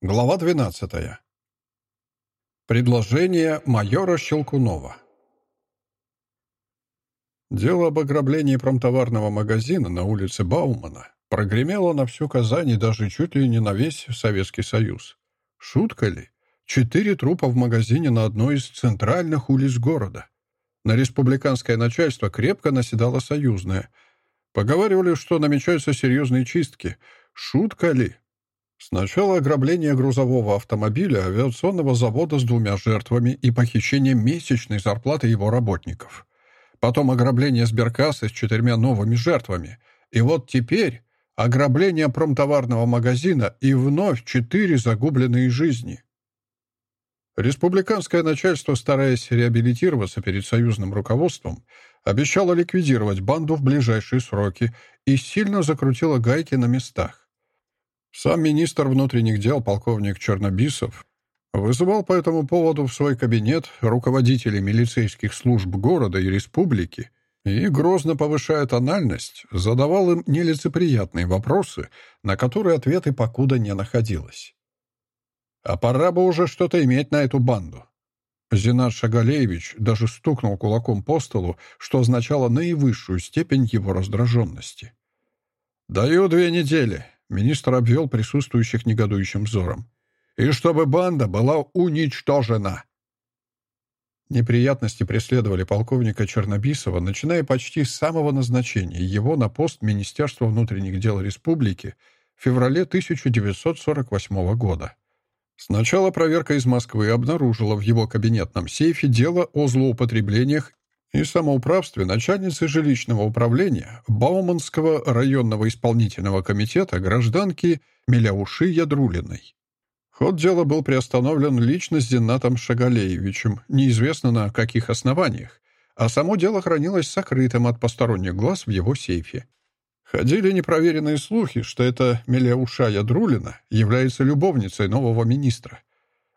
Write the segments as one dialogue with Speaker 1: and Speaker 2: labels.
Speaker 1: Глава 12. Предложение майора Щелкунова. Дело об ограблении промтоварного магазина на улице Баумана прогремело на всю Казань и даже чуть ли не на весь Советский Союз. Шутка ли? Четыре трупа в магазине на одной из центральных улиц города. На республиканское начальство крепко наседало союзное. Поговаривали, что намечаются серьезные чистки. Шутка ли? Сначала ограбление грузового автомобиля авиационного завода с двумя жертвами и похищение месячной зарплаты его работников. Потом ограбление сберкассы с четырьмя новыми жертвами. И вот теперь ограбление промтоварного магазина и вновь четыре загубленные жизни. Республиканское начальство, стараясь реабилитироваться перед союзным руководством, обещало ликвидировать банду в ближайшие сроки и сильно закрутило гайки на местах. Сам министр внутренних дел полковник Чернобисов вызывал по этому поводу в свой кабинет руководителей милицейских служб города и республики и, грозно повышая тональность, задавал им нелицеприятные вопросы, на которые ответы покуда не находилось. «А пора бы уже что-то иметь на эту банду». Зинат Шагалеевич даже стукнул кулаком по столу, что означало наивысшую степень его раздраженности. «Даю две недели. Министр обвел присутствующих негодующим взором. «И чтобы банда была уничтожена!» Неприятности преследовали полковника Чернобисова, начиная почти с самого назначения его на пост Министерства внутренних дел республики в феврале 1948 года. Сначала проверка из Москвы обнаружила в его кабинетном сейфе дело о злоупотреблениях и самоуправстве начальницы жилищного управления Бауманского районного исполнительного комитета гражданки Миляуши Ядрулиной. Ход дела был приостановлен лично с Зинатом Шагалеевичем, неизвестно на каких основаниях, а само дело хранилось сокрытым от посторонних глаз в его сейфе. Ходили непроверенные слухи, что эта Миляуша Ядрулина является любовницей нового министра.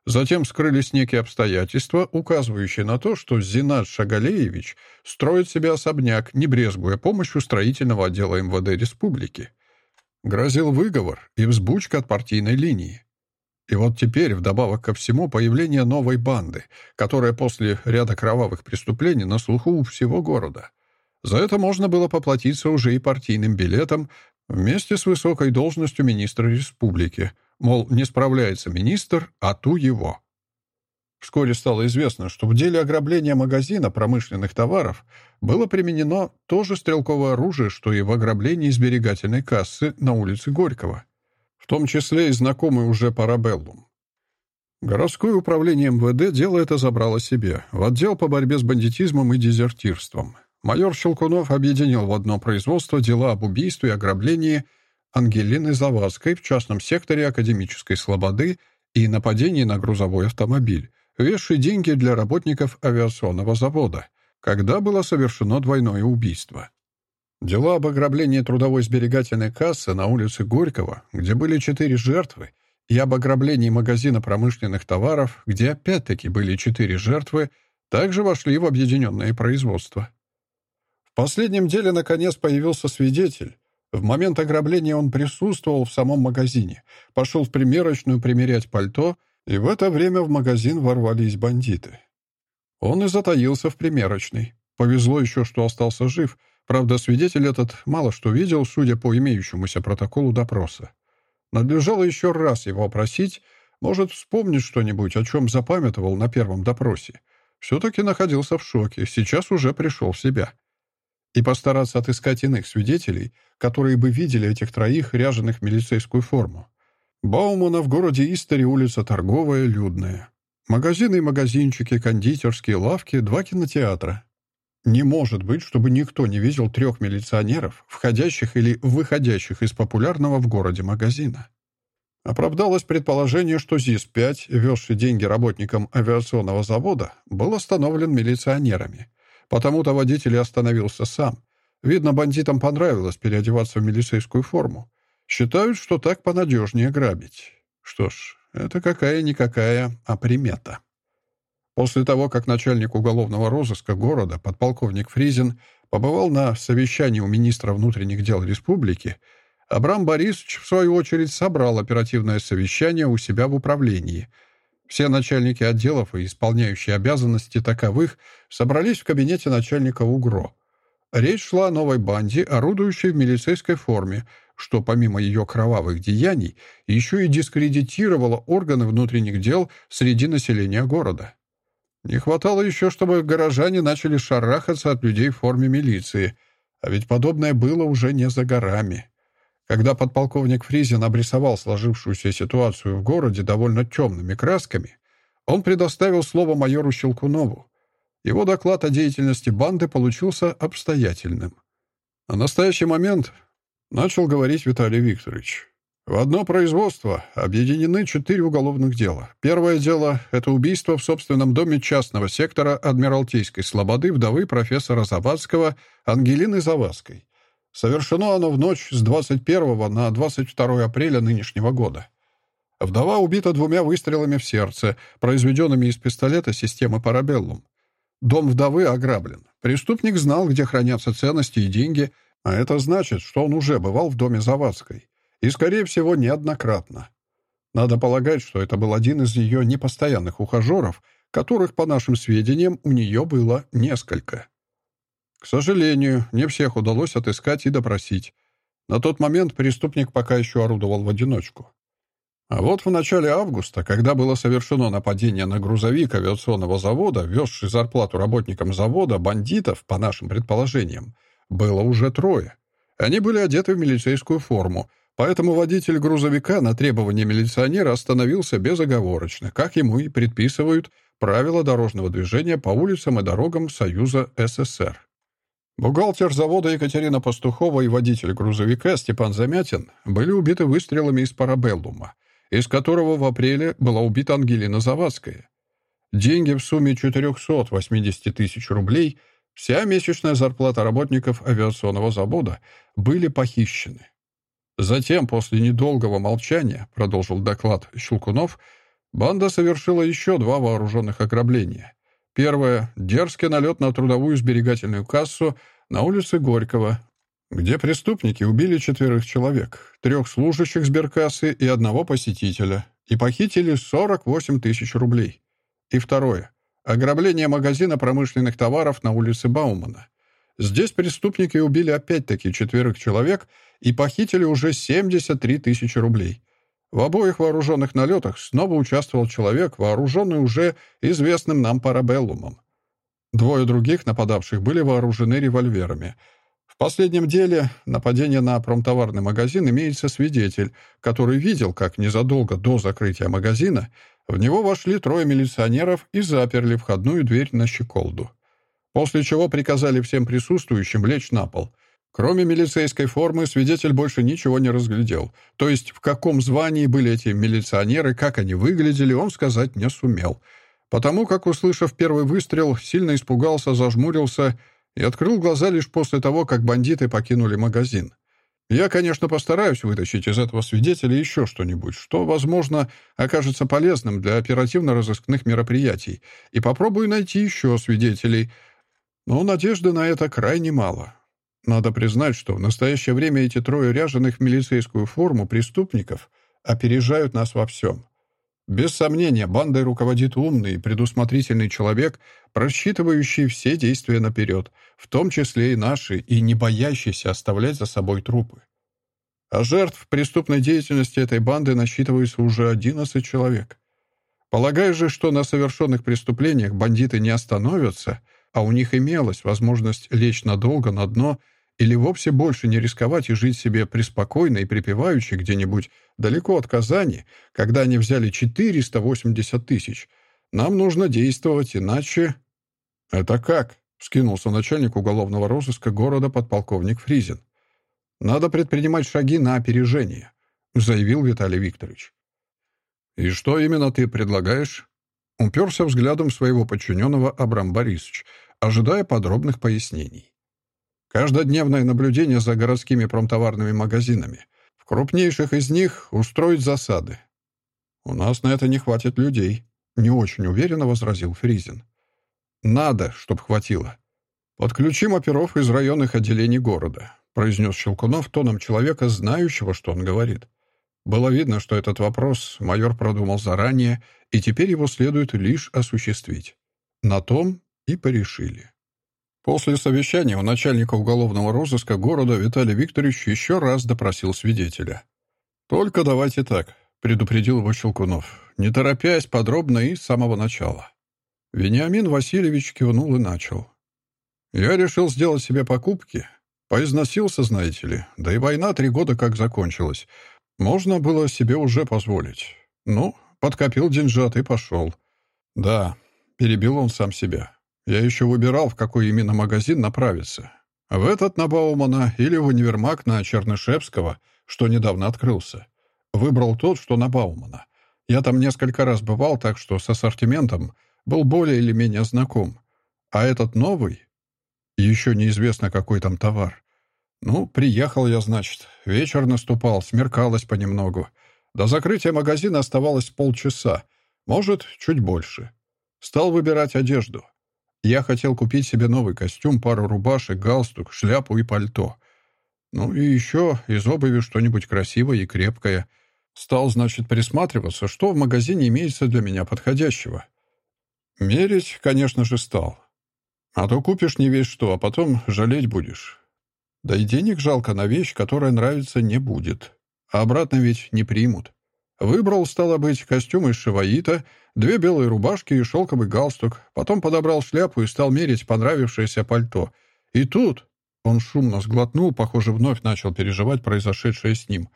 Speaker 1: Затем скрылись некие обстоятельства, указывающие на то, что Зинат Шагалеевич строит себе особняк, не брезгуя помощью строительного отдела МВД республики. Грозил выговор и взбучка от партийной линии. И вот теперь, вдобавок ко всему, появление новой банды, которая после ряда кровавых преступлений на слуху у всего города. За это можно было поплатиться уже и партийным билетом вместе с высокой должностью министра республики – Мол, не справляется министр, а ту его. Вскоре стало известно, что в деле ограбления магазина промышленных товаров было применено то же стрелковое оружие, что и в ограблении сберегательной кассы на улице Горького, в том числе и знакомый уже Парабеллум. Городское управление МВД дело это забрало себе, в отдел по борьбе с бандитизмом и дезертирством. Майор Щелкунов объединил в одно производство дела об убийстве и ограблении – Ангелины Завадской в частном секторе Академической Слободы и нападении на грузовой автомобиль, весший деньги для работников авиационного завода, когда было совершено двойное убийство. Дела об ограблении трудовой сберегательной кассы на улице Горького, где были четыре жертвы, и об ограблении магазина промышленных товаров, где опять-таки были четыре жертвы, также вошли в объединенное производство. В последнем деле, наконец, появился свидетель, в момент ограбления он присутствовал в самом магазине, пошел в примерочную примерять пальто, и в это время в магазин ворвались бандиты. Он и затаился в примерочной. Повезло еще, что остался жив. Правда, свидетель этот мало что видел, судя по имеющемуся протоколу допроса. Надлежало еще раз его опросить, может, вспомнить что-нибудь, о чем запамятовал на первом допросе. Все-таки находился в шоке, сейчас уже пришел в себя и постараться отыскать иных свидетелей, которые бы видели этих троих, ряженых в милицейскую форму. Баумана в городе Истори улица торговая, людная. Магазины и магазинчики, кондитерские лавки, два кинотеатра. Не может быть, чтобы никто не видел трех милиционеров, входящих или выходящих из популярного в городе магазина. Оправдалось предположение, что ЗИС-5, везший деньги работникам авиационного завода, был остановлен милиционерами – Потому-то водитель и остановился сам. Видно, бандитам понравилось переодеваться в милицейскую форму. Считают, что так понадежнее грабить. Что ж, это какая-никакая, а примета. После того, как начальник уголовного розыска города, подполковник Фризин, побывал на совещании у министра внутренних дел республики, Абрам Борисович, в свою очередь, собрал оперативное совещание у себя в управлении. Все начальники отделов и исполняющие обязанности таковых собрались в кабинете начальника УГРО. Речь шла о новой банде, орудующей в милицейской форме, что помимо ее кровавых деяний еще и дискредитировало органы внутренних дел среди населения города. Не хватало еще, чтобы горожане начали шарахаться от людей в форме милиции, а ведь подобное было уже не за горами. Когда подполковник Фризин обрисовал сложившуюся ситуацию в городе довольно темными красками, он предоставил слово майору Щелкунову. Его доклад о деятельности банды получился обстоятельным. На настоящий момент начал говорить Виталий Викторович. В одно производство объединены четыре уголовных дела. Первое дело — это убийство в собственном доме частного сектора Адмиралтейской слободы вдовы профессора Завадского Ангелины Завадской. Совершено оно в ночь с 21 на 22 апреля нынешнего года. Вдова убита двумя выстрелами в сердце, произведенными из пистолета системы «Парабеллум». Дом вдовы ограблен. Преступник знал, где хранятся ценности и деньги, а это значит, что он уже бывал в доме Завадской. И, скорее всего, неоднократно. Надо полагать, что это был один из ее непостоянных ухажеров, которых, по нашим сведениям, у нее было несколько. К сожалению, не всех удалось отыскать и допросить. На тот момент преступник пока еще орудовал в одиночку. А вот в начале августа, когда было совершено нападение на грузовик авиационного завода, везший зарплату работникам завода, бандитов, по нашим предположениям, было уже трое. Они были одеты в милицейскую форму, поэтому водитель грузовика на требование милиционера остановился безоговорочно, как ему и предписывают правила дорожного движения по улицам и дорогам Союза СССР. Бухгалтер завода Екатерина Пастухова и водитель грузовика Степан Замятин были убиты выстрелами из парабеллума, из которого в апреле была убита Ангелина Завадская. Деньги в сумме 480 тысяч рублей, вся месячная зарплата работников авиационного завода, были похищены. Затем, после недолгого молчания, продолжил доклад Щелкунов, банда совершила еще два вооруженных ограбления. Первое — дерзкий налет на трудовую сберегательную кассу на улице Горького, где преступники убили четверых человек, трех служащих сберкассы и одного посетителя, и похитили 48 тысяч рублей. И второе — ограбление магазина промышленных товаров на улице Баумана. Здесь преступники убили опять-таки четверых человек и похитили уже 73 тысячи рублей. В обоих вооруженных налетах снова участвовал человек, вооруженный уже известным нам парабеллумом. Двое других нападавших были вооружены револьверами. В последнем деле нападение на промтоварный магазин имеется свидетель, который видел, как незадолго до закрытия магазина в него вошли трое милиционеров и заперли входную дверь на щеколду. После чего приказали всем присутствующим лечь на пол. Кроме милицейской формы, свидетель больше ничего не разглядел. То есть в каком звании были эти милиционеры, как они выглядели, он сказать не сумел. Потому как, услышав первый выстрел, сильно испугался, зажмурился и открыл глаза лишь после того, как бандиты покинули магазин. Я, конечно, постараюсь вытащить из этого свидетеля еще что-нибудь, что, возможно, окажется полезным для оперативно-розыскных мероприятий, и попробую найти еще свидетелей, но надежды на это крайне мало. Надо признать, что в настоящее время эти трое ряженых в милицейскую форму преступников опережают нас во всем. Без сомнения, бандой руководит умный и предусмотрительный человек, просчитывающий все действия наперед, в том числе и наши, и не боящийся оставлять за собой трупы. А жертв преступной деятельности этой банды насчитывается уже 11 человек. Полагаю же, что на совершенных преступлениях бандиты не остановятся, а у них имелась возможность лечь надолго на дно или вовсе больше не рисковать и жить себе преспокойно и припеваючи где-нибудь далеко от Казани, когда они взяли 480 тысяч. Нам нужно действовать, иначе... «Это как?» — вскинулся начальник уголовного розыска города подполковник Фризин. «Надо предпринимать шаги на опережение», — заявил Виталий Викторович. «И что именно ты предлагаешь?» Уперся взглядом своего подчиненного Абрам Борисович, ожидая подробных пояснений. Каждодневное наблюдение за городскими промтоварными магазинами. В крупнейших из них устроить засады. «У нас на это не хватит людей», — не очень уверенно возразил Фризин. «Надо, чтоб хватило. Подключим оперов из районных отделений города. — произнес Щелкунов тоном человека, знающего, что он говорит. Было видно, что этот вопрос майор продумал заранее, и теперь его следует лишь осуществить. На том и порешили. После совещания у начальника уголовного розыска города Виталий Викторович еще раз допросил свидетеля. «Только давайте так», — предупредил его Щелкунов, не торопясь подробно и с самого начала. Вениамин Васильевич кивнул и начал. «Я решил сделать себе покупки. Поизносился, знаете ли, да и война три года как закончилась. Можно было себе уже позволить. Ну, подкопил деньжат и пошел. Да, перебил он сам себя. Я еще выбирал, в какой именно магазин направиться. В этот на Баумана или в универмаг на Чернышевского, что недавно открылся. Выбрал тот, что на Баумана. Я там несколько раз бывал, так что с ассортиментом был более или менее знаком. А этот новый? Еще неизвестно, какой там товар. Ну, приехал я, значит. Вечер наступал, смеркалось понемногу. До закрытия магазина оставалось полчаса. Может, чуть больше. Стал выбирать одежду. Я хотел купить себе новый костюм, пару рубашек, галстук, шляпу и пальто. Ну и еще из обуви что-нибудь красивое и крепкое. Стал, значит, присматриваться, что в магазине имеется для меня подходящего. Мерить, конечно же, стал. А то купишь не весь что, а потом жалеть будешь. Да и денег жалко на вещь, которая нравится, не будет. А обратно ведь не примут. Выбрал, стало быть, костюм из шиваита, две белые рубашки и шелковый галстук. Потом подобрал шляпу и стал мерить понравившееся пальто. И тут он шумно сглотнул, похоже, вновь начал переживать произошедшее с ним.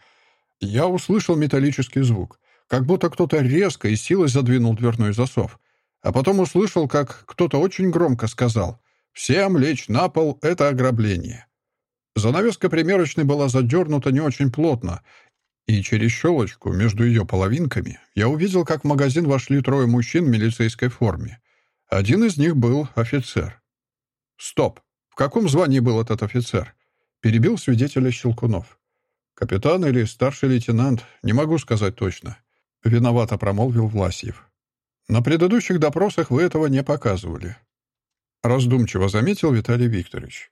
Speaker 1: Я услышал металлический звук, как будто кто-то резко и силой задвинул дверной засов. А потом услышал, как кто-то очень громко сказал «Всем лечь на пол — это ограбление». Занавеска примерочной была задернута не очень плотно, и через щелочку между ее половинками я увидел, как в магазин вошли трое мужчин в милицейской форме. Один из них был офицер. «Стоп! В каком звании был этот офицер?» Перебил свидетеля Щелкунов. «Капитан или старший лейтенант, не могу сказать точно», — виновато промолвил Власьев. «На предыдущих допросах вы этого не показывали», — раздумчиво заметил Виталий Викторович.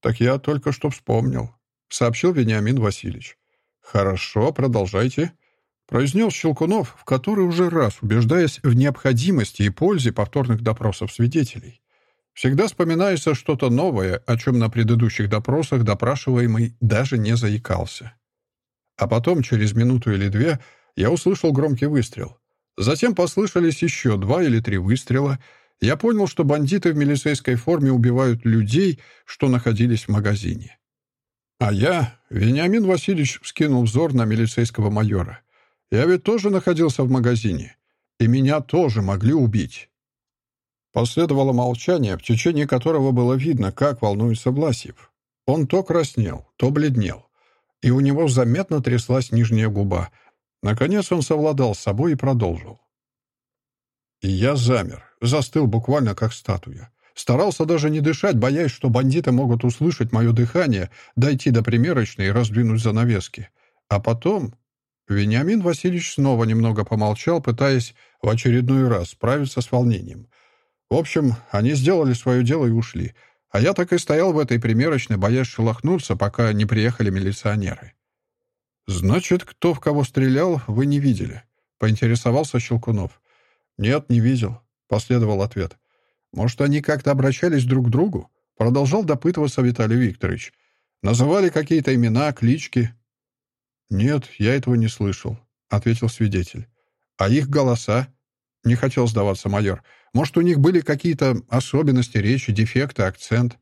Speaker 1: «Так я только что вспомнил», — сообщил Вениамин Васильевич. «Хорошо, продолжайте», — произнес Щелкунов, в который уже раз убеждаясь в необходимости и пользе повторных допросов свидетелей. Всегда вспоминается что-то новое, о чем на предыдущих допросах допрашиваемый даже не заикался. А потом, через минуту или две, я услышал громкий выстрел. Затем послышались еще два или три выстрела. Я понял, что бандиты в милицейской форме убивают людей, что находились в магазине. А я, Вениамин Васильевич, вскинул взор на милицейского майора. Я ведь тоже находился в магазине. И меня тоже могли убить. Последовало молчание, в течение которого было видно, как волнуется Власьев. Он то краснел, то бледнел. И у него заметно тряслась нижняя губа. Наконец он совладал с собой и продолжил. И я замер, застыл буквально как статуя. Старался даже не дышать, боясь, что бандиты могут услышать мое дыхание, дойти до примерочной и раздвинуть занавески. А потом... Вениамин Васильевич снова немного помолчал, пытаясь в очередной раз справиться с волнением. В общем, они сделали свое дело и ушли. А я так и стоял в этой примерочной, боясь шелохнуться, пока не приехали милиционеры. «Значит, кто в кого стрелял, вы не видели?» — поинтересовался Щелкунов. «Нет, не видел», — последовал ответ. Может, они как-то обращались друг к другу? Продолжал допытываться Виталий Викторович. Называли какие-то имена, клички. Нет, я этого не слышал, ответил свидетель. А их голоса? Не хотел сдаваться майор. Может, у них были какие-то особенности речи, дефекты, акцент?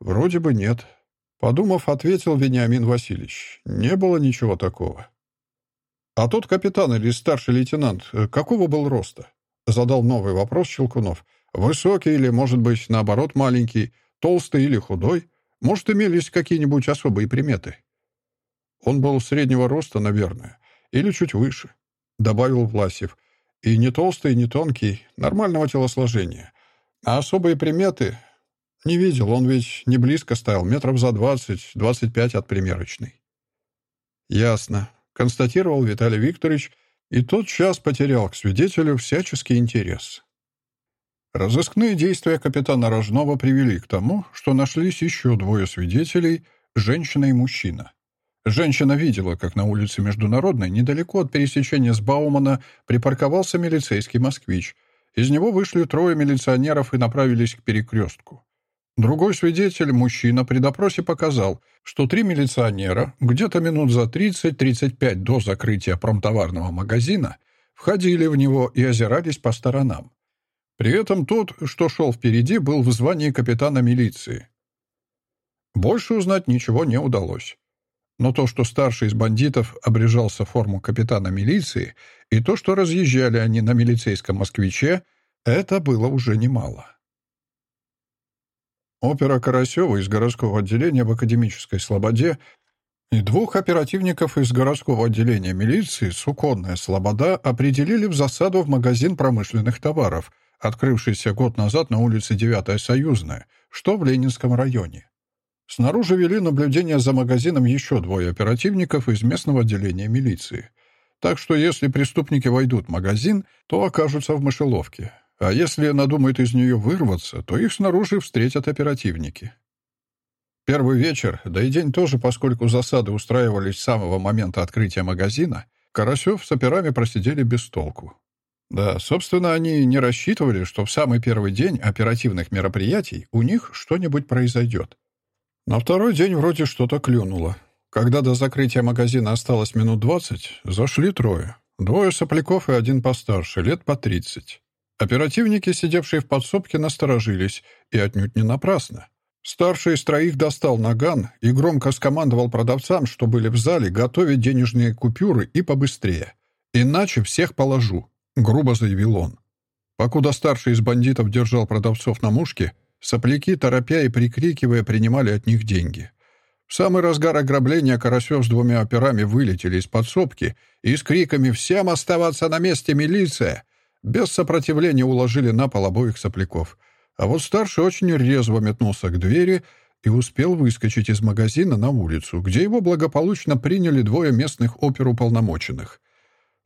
Speaker 1: Вроде бы нет. Подумав, ответил Вениамин Васильевич. Не было ничего такого. А тот капитан или старший лейтенант э, какого был роста? Задал новый вопрос Щелкунов. Высокий или, может быть, наоборот, маленький, толстый или худой? Может, имелись какие-нибудь особые приметы? Он был среднего роста, наверное, или чуть выше, — добавил Власев. И не толстый, не тонкий, нормального телосложения. А особые приметы не видел, он ведь не близко стоял, метров за двадцать-двадцать пять от примерочной. Ясно, — констатировал Виталий Викторович, и тот час потерял к свидетелю всяческий интерес. Разыскные действия капитана Рожнова привели к тому, что нашлись еще двое свидетелей, женщина и мужчина. Женщина видела, как на улице Международной, недалеко от пересечения с Баумана, припарковался милицейский москвич. Из него вышли трое милиционеров и направились к перекрестку. Другой свидетель, мужчина, при допросе показал, что три милиционера где-то минут за 30-35 до закрытия промтоварного магазина входили в него и озирались по сторонам. При этом тот, что шел впереди, был в звании капитана милиции. Больше узнать ничего не удалось. Но то, что старший из бандитов обрежался в форму капитана милиции, и то, что разъезжали они на милицейском «Москвиче», это было уже немало. Опера Карасева из городского отделения в Академической Слободе и двух оперативников из городского отделения милиции «Суконная Слобода» определили в засаду в магазин промышленных товаров – открывшийся год назад на улице 9 Союзная, что в Ленинском районе. Снаружи вели наблюдение за магазином еще двое оперативников из местного отделения милиции. Так что если преступники войдут в магазин, то окажутся в мышеловке. А если надумают из нее вырваться, то их снаружи встретят оперативники. Первый вечер, да и день тоже, поскольку засады устраивались с самого момента открытия магазина, Карасев с операми просидели без толку. Да, собственно, они не рассчитывали, что в самый первый день оперативных мероприятий у них что-нибудь произойдет. На второй день вроде что-то клюнуло. Когда до закрытия магазина осталось минут двадцать, зашли трое. Двое сопляков и один постарше, лет по тридцать. Оперативники, сидевшие в подсобке, насторожились, и отнюдь не напрасно. Старший из троих достал наган и громко скомандовал продавцам, что были в зале, готовить денежные купюры и побыстрее. «Иначе всех положу. — грубо заявил он. Покуда старший из бандитов держал продавцов на мушке, сопляки, торопя и прикрикивая, принимали от них деньги. В самый разгар ограбления Карасев с двумя операми вылетели из подсобки и с криками «Всем оставаться на месте, милиция!» без сопротивления уложили на пол обоих сопляков. А вот старший очень резво метнулся к двери и успел выскочить из магазина на улицу, где его благополучно приняли двое местных оперуполномоченных.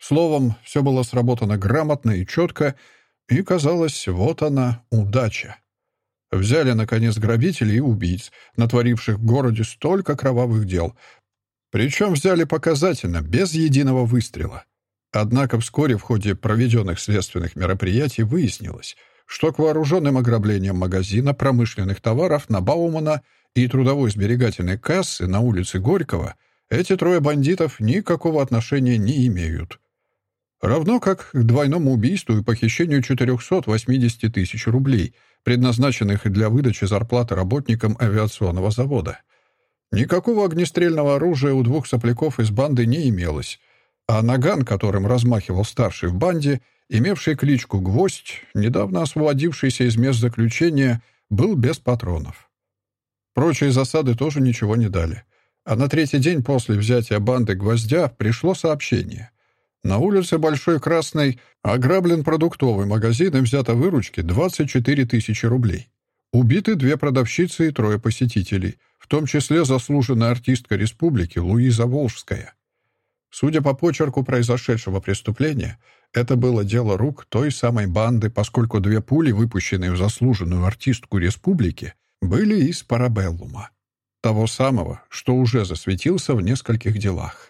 Speaker 1: Словом, все было сработано грамотно и четко, и, казалось, вот она, удача. Взяли, наконец, грабителей и убийц, натворивших в городе столько кровавых дел. Причем взяли показательно, без единого выстрела. Однако вскоре в ходе проведенных следственных мероприятий выяснилось, что к вооруженным ограблениям магазина промышленных товаров на Баумана и трудовой сберегательной кассы на улице Горького эти трое бандитов никакого отношения не имеют. Равно как к двойному убийству и похищению 480 тысяч рублей, предназначенных для выдачи зарплаты работникам авиационного завода. Никакого огнестрельного оружия у двух сопляков из банды не имелось, а наган, которым размахивал старший в банде, имевший кличку «Гвоздь», недавно освободившийся из мест заключения, был без патронов. Прочие засады тоже ничего не дали. А на третий день после взятия банды «Гвоздя» пришло сообщение — на улице Большой Красной ограблен продуктовый магазин и взято выручки 24 тысячи рублей. Убиты две продавщицы и трое посетителей, в том числе заслуженная артистка республики Луиза Волжская. Судя по почерку произошедшего преступления, это было дело рук той самой банды, поскольку две пули, выпущенные в заслуженную артистку республики, были из парабеллума. Того самого, что уже засветился в нескольких делах.